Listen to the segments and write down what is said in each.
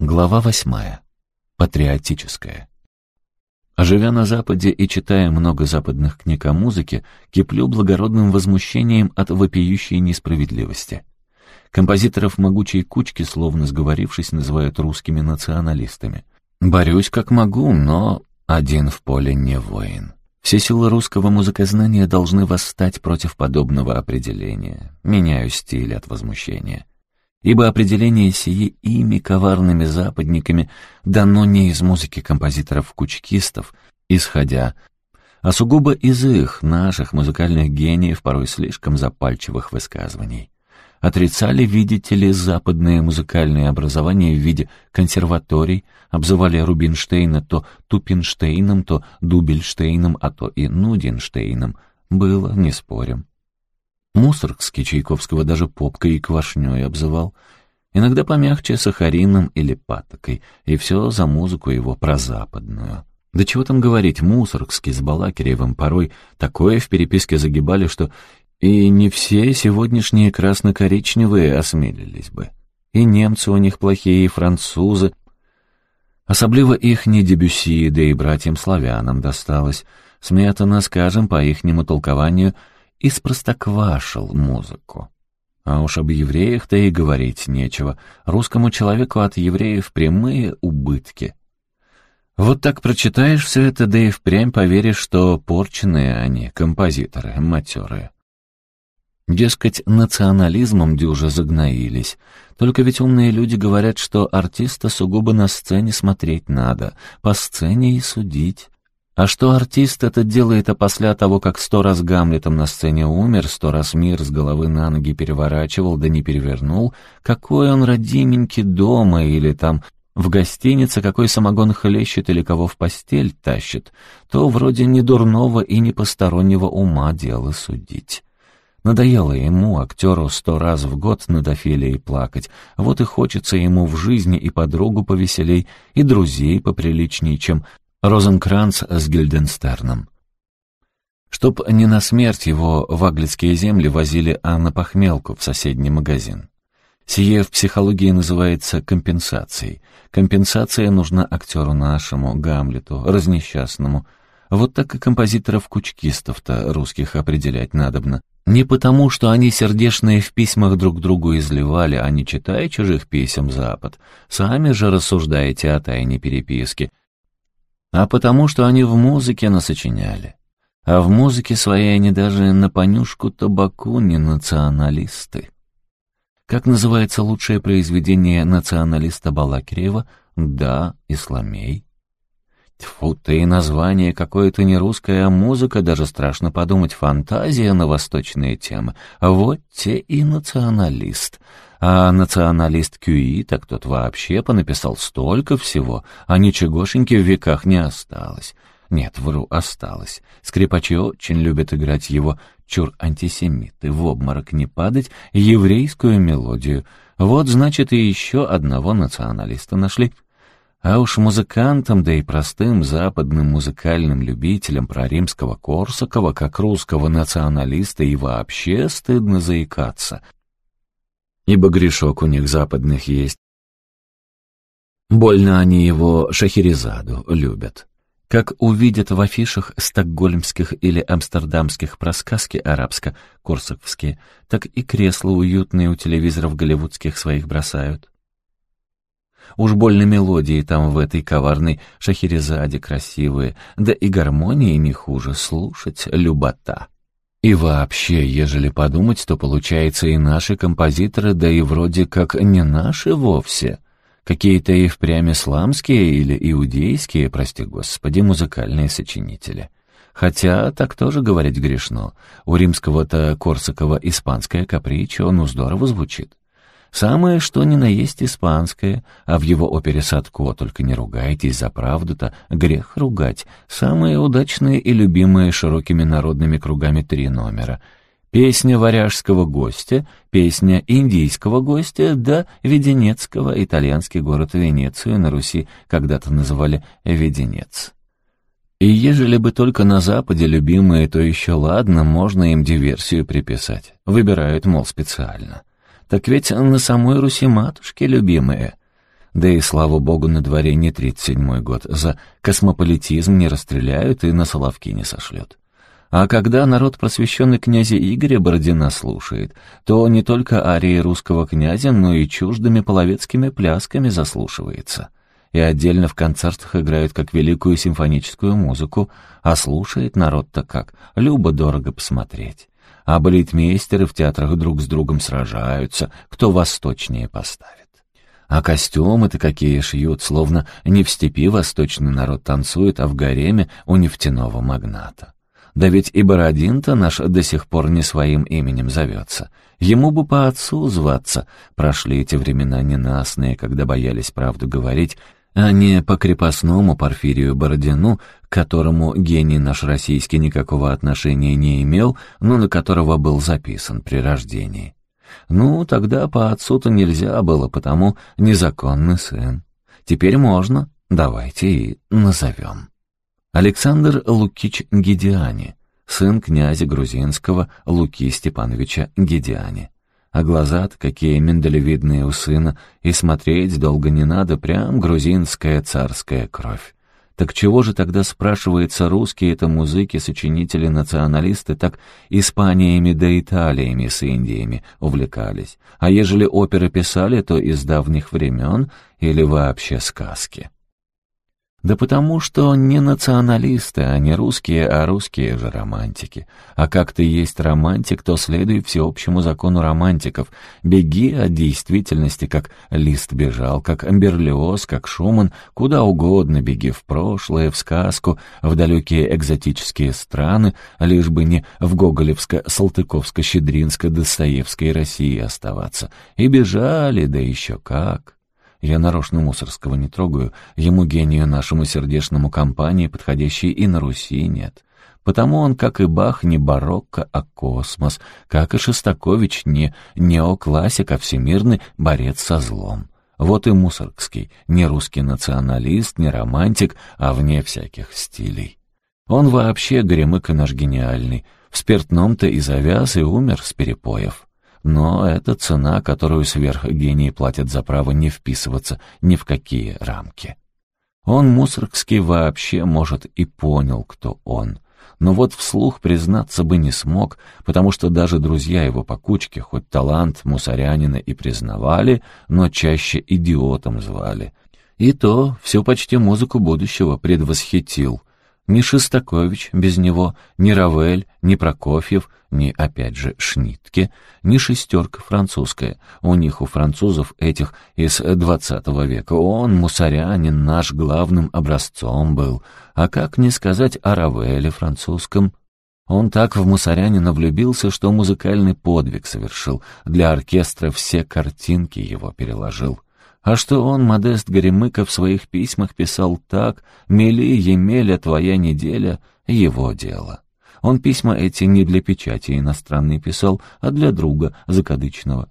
Глава восьмая. Патриотическая. Живя на Западе и читая много западных книг о музыке, киплю благородным возмущением от вопиющей несправедливости. Композиторов могучей кучки, словно сговорившись, называют русскими националистами. Борюсь как могу, но один в поле не воин. Все силы русского музыкознания должны восстать против подобного определения. Меняю стиль от возмущения ибо определение сие ими, коварными западниками, дано не из музыки композиторов-кучкистов, исходя, а сугубо из их, наших музыкальных гениев, порой слишком запальчивых высказываний. Отрицали, видите ли, западное музыкальное образование в виде консерваторий, обзывали Рубинштейна то Тупинштейном, то Дубельштейном, а то и Нудинштейном. Было, не спорим. Мусоргский Чайковского даже попкой и квашней обзывал. Иногда помягче сахарином или патокой, и все за музыку его прозападную. Да чего там говорить, Мусоргский с Балакиревым порой такое в переписке загибали, что и не все сегодняшние красно-коричневые осмелились бы. И немцы у них плохие, и французы. Особливо их не Дебюсси, да и братьям-славянам досталось. Сметана, скажем, по ихнему толкованию — испростоквашил музыку. А уж об евреях-то и говорить нечего. Русскому человеку от евреев прямые убытки. Вот так прочитаешь все это, да и впрямь поверишь, что порченные они, композиторы, матерые. Дескать, национализмом дюже загноились. Только ведь умные люди говорят, что артиста сугубо на сцене смотреть надо, по сцене и судить. А что артист это делает, после того, как сто раз Гамлетом на сцене умер, сто раз мир с головы на ноги переворачивал, да не перевернул, какой он родименький дома или там в гостинице какой самогон хлещет или кого в постель тащит, то вроде не дурного и не постороннего ума дело судить. Надоело ему, актеру, сто раз в год над Офелией плакать, вот и хочется ему в жизни и подругу повеселей, и друзей поприличней, чем Розенкранц с Гильденстерном. Чтоб не на смерть его в аглицкие земли возили, а на похмелку в соседний магазин. Сие в психологии называется компенсацией. Компенсация нужна актеру нашему, Гамлету, разнесчастному. Вот так и композиторов-кучкистов-то русских определять надобно. Не потому, что они сердечные в письмах друг другу изливали, а не читая чужих писем Запад. Сами же рассуждаете о тайне переписки, а потому, что они в музыке насочиняли. А в музыке своей они даже на понюшку табаку не националисты. Как называется лучшее произведение националиста Балакирева? Да, Исламей. Тьфу ты, название какое-то не русское, а музыка, даже страшно подумать, фантазия на восточные темы. Вот те и националист. А националист Кюи, так тот вообще понаписал столько всего, а ничегошеньки в веках не осталось. Нет, вру, осталось. Скрипачи очень любят играть его чур-антисемиты, в обморок не падать, еврейскую мелодию. Вот, значит, и еще одного националиста нашли. А уж музыкантам, да и простым западным музыкальным любителям про римского Корсакова, как русского националиста, и вообще стыдно заикаться — ибо грешок у них западных есть. Больно они его Шахерезаду любят. Как увидят в афишах стокгольмских или амстердамских про сказки арабско-корсаковские, так и кресла уютные у телевизоров голливудских своих бросают. Уж больно мелодии там в этой коварной Шахерезаде красивые, да и гармонии не хуже слушать, любота. И вообще, ежели подумать, то получается и наши композиторы, да и вроде как не наши вовсе. Какие-то и впрямь исламские или иудейские, прости господи, музыкальные сочинители. Хотя так тоже говорить грешно. У римского-то Корсакова испанская капричо, ну здорово звучит. Самое что ни на есть испанское, а в его опере Садко только не ругайтесь за правду-то, грех ругать. Самые удачные и любимые широкими народными кругами три номера. Песня варяжского гостя, песня индийского гостя, да Веденецкого, итальянский город Венецию на Руси когда-то называли Веденец. И ежели бы только на Западе любимые, то еще ладно, можно им диверсию приписать. Выбирают, мол, специально. Так ведь на самой Руси матушки любимые. Да и, слава богу, на дворе не тридцать седьмой год. За космополитизм не расстреляют и на Соловки не сошлют. А когда народ просвещенный князя Игоря Бородина слушает, то не только арии русского князя, но и чуждыми половецкими плясками заслушивается. И отдельно в концертах играют как великую симфоническую музыку, а слушает народ-то как, любо-дорого посмотреть. А балетмейстеры в театрах друг с другом сражаются, кто восточнее поставит. А костюмы-то какие шьют, словно не в степи восточный народ танцует, а в гареме у нефтяного магната. Да ведь и Бородин-то наш до сих пор не своим именем зовется. Ему бы по отцу зваться. Прошли эти времена ненастные, когда боялись правду говорить, а не по крепостному Порфирию Бородину, к которому гений наш российский никакого отношения не имел, но на которого был записан при рождении. Ну, тогда по отцу-то нельзя было, потому незаконный сын. Теперь можно, давайте и назовем. Александр Лукич Гедиани, сын князя грузинского Луки Степановича Гедиани. А глаза-то какие миндалевидные у сына, и смотреть долго не надо, прям грузинская царская кровь. Так чего же тогда, спрашивается, русские это музыки, сочинители, националисты так Испаниями да Италиями с Индиями увлекались? А ежели оперы писали, то из давних времен или вообще сказки? Да потому что не националисты, а не русские, а русские же романтики. А как ты есть романтик, то следуй всеобщему закону романтиков. Беги от действительности, как Лист бежал, как Амберлиоз, как Шуман, куда угодно беги в прошлое, в сказку, в далекие экзотические страны, лишь бы не в Гоголевско-Салтыковско-Щедринско-Достоевской России оставаться. И бежали, да еще как. Я нарочно Мусорского не трогаю, ему гению нашему сердечному компании, подходящей и на Руси, нет. Потому он, как и Бах, не барокко, а космос, как и Шостакович, не неоклассик, а всемирный борец со злом. Вот и Мусоргский, не русский националист, не романтик, а вне всяких стилей. Он вообще горемыка наш гениальный, в спиртном-то и завяз, и умер с перепоев. Но это цена, которую сверхгении платят за право не вписываться ни в какие рамки. Он, Мусоргский, вообще, может, и понял, кто он. Но вот вслух признаться бы не смог, потому что даже друзья его по кучке, хоть талант мусорянина и признавали, но чаще идиотом звали. И то все почти музыку будущего предвосхитил — ни Шестакович без него, ни Равель, ни Прокофьев, ни, опять же, Шнитке, ни шестерка французская. У них, у французов этих из двадцатого века. Он, мусорянин, наш главным образцом был. А как не сказать о Равеле французском? Он так в мусорянина влюбился, что музыкальный подвиг совершил. Для оркестра все картинки его переложил. А что он, Модест Горемыка, в своих письмах писал так «Мели, Емеля, твоя неделя» — его дело. Он письма эти не для печати иностранной писал, а для друга закадычного.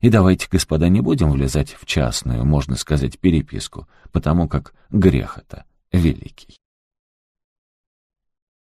И давайте, господа, не будем влезать в частную, можно сказать, переписку, потому как грех это великий.